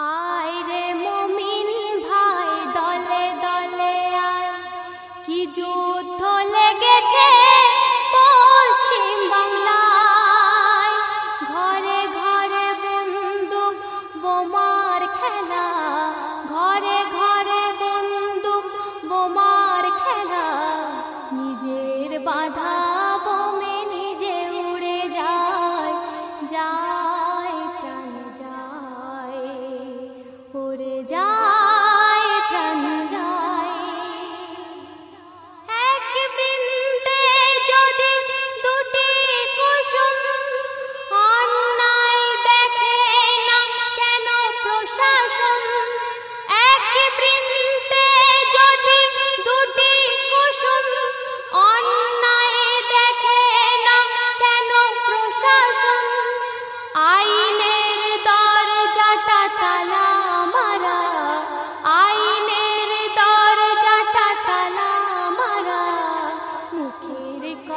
I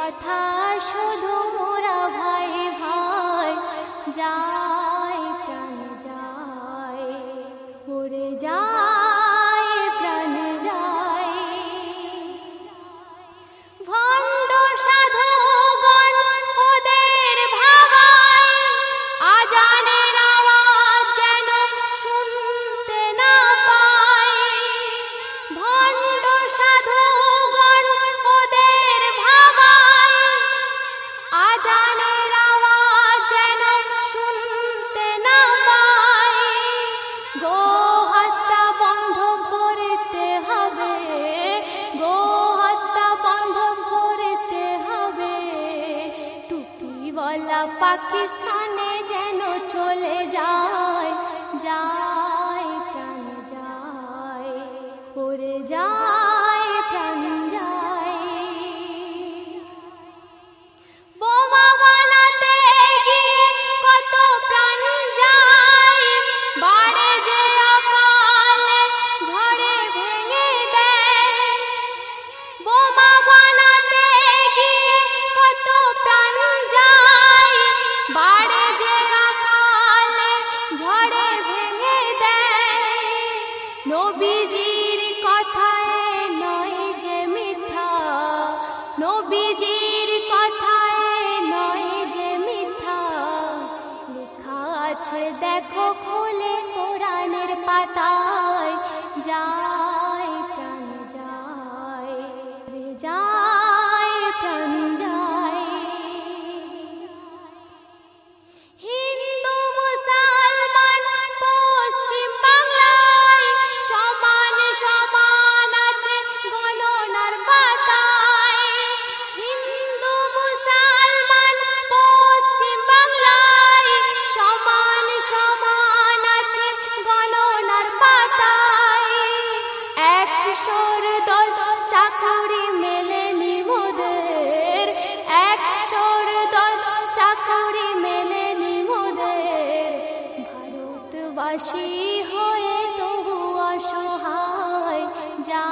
কথা শুধু মোরা ভাই ভাই যায় প্রাণ যায় ওরে যায়। বলা পাকিস্তানে যেন চলে যায় যায় প্রাণ যায় चल যায় নবীজির কথায় নয় যে মিথ্যা। নবীজির কথায় নয় যে মিথ্যা। লেখা আছে, দেখো খোলে কোরআনের পাতায়, যায় প্রাণ যায়। যায় চাকরি মেলেনি মোদের একশোর দশ চাকরি মেলেনি মোদের ভারতবাসী হয়ে তবু অসহায় যা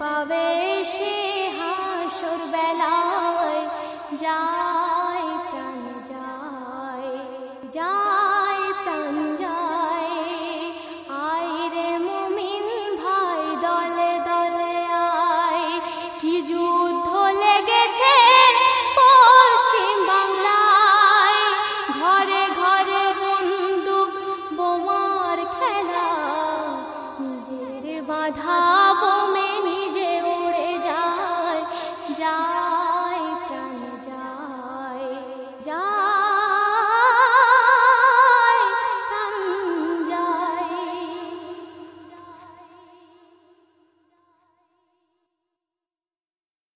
পাবে সে হাসর বেলায়। যায় প্রাণ যায় যায় প্রাণ যায়। আয় রে মুমিন ভাই, দলে দলে আয়। কি যুদ্ধ লেগেছে ঘরে ঘরে বোমার খেলা বাধা